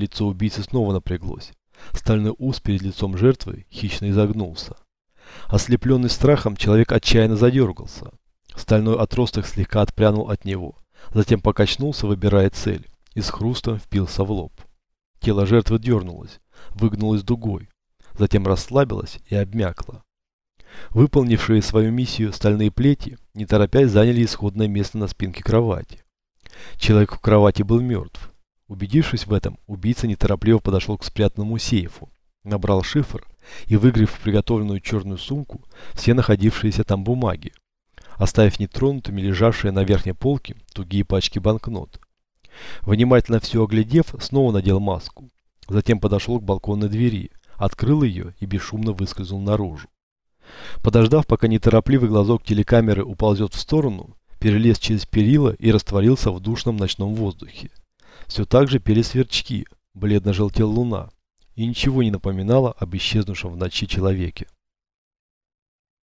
Лицо убийцы снова напряглось. Стальной ус перед лицом жертвы хищно изогнулся. Ослепленный страхом, человек отчаянно задергался. Стальной отросток слегка отпрянул от него, затем покачнулся, выбирая цель, и с хрустом впился в лоб. Тело жертвы дернулось, выгнулось дугой, затем расслабилось и обмякло. Выполнившие свою миссию стальные плети, не торопясь, заняли исходное место на спинке кровати. Человек в кровати был мертв. Убедившись в этом, убийца неторопливо подошел к спрятанному сейфу, набрал шифр и, выгрев в приготовленную черную сумку все находившиеся там бумаги, оставив нетронутыми лежавшие на верхней полке тугие пачки банкнот. Внимательно все оглядев, снова надел маску. Затем подошел к балконной двери, открыл ее и бесшумно выскользнул наружу. Подождав, пока неторопливый глазок телекамеры уползет в сторону, перелез через перила и растворился в душном ночном воздухе. Все так же пели сверчки, бледно желтела луна, и ничего не напоминало об исчезнувшем в ночи человеке.